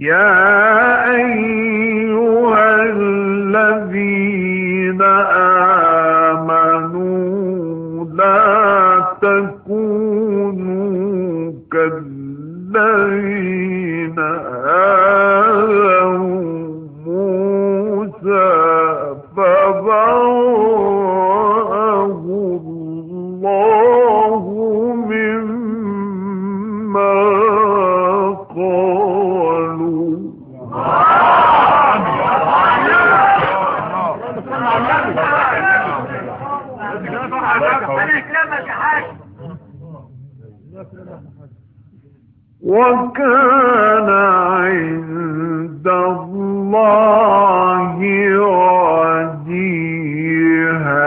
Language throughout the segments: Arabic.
يا أيها وكان عند الله وجيها.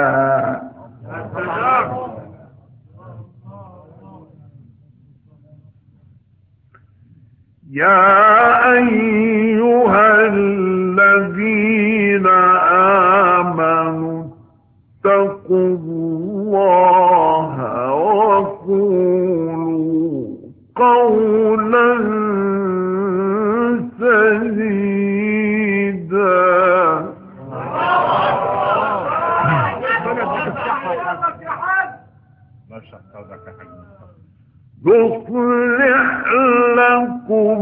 يا أيها الذين يصلح لكم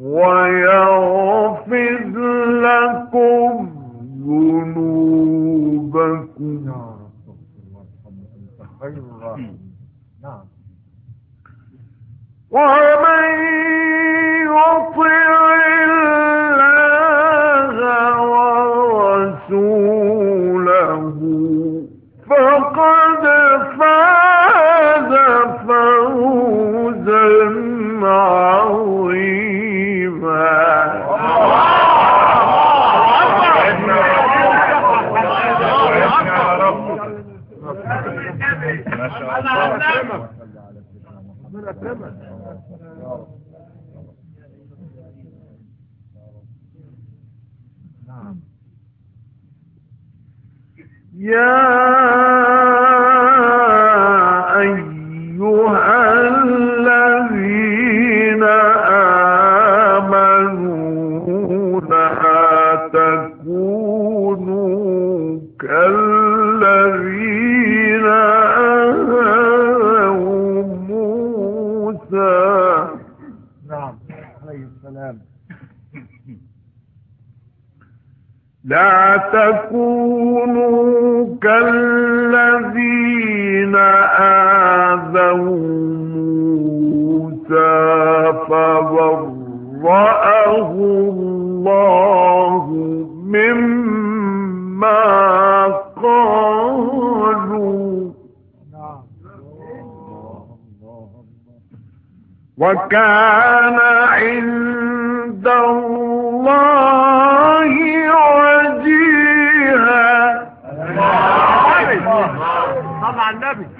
ويغفر لكم ذنوبكم. ومن يطع الله ورسوله فقد يا أيها الذين آمنوا لا تكونوا كالذين موسى. نعم عليه السلام. لا تكونوا كالذين آذوا موسى فبرأه الله مما قالوا. وكان عند الله seven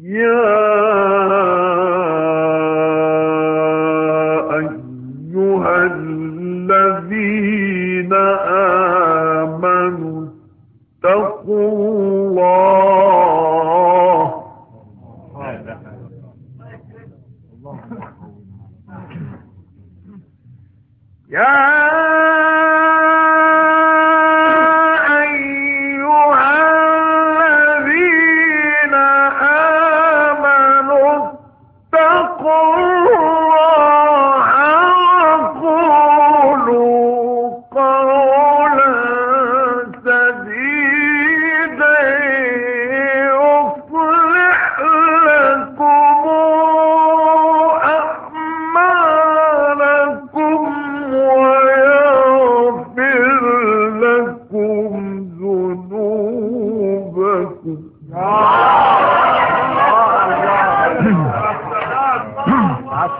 Yeah.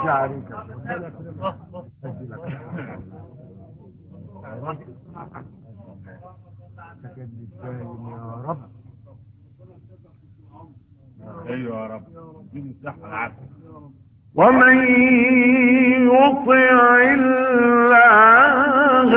يا رب يا رب ومن يطع الله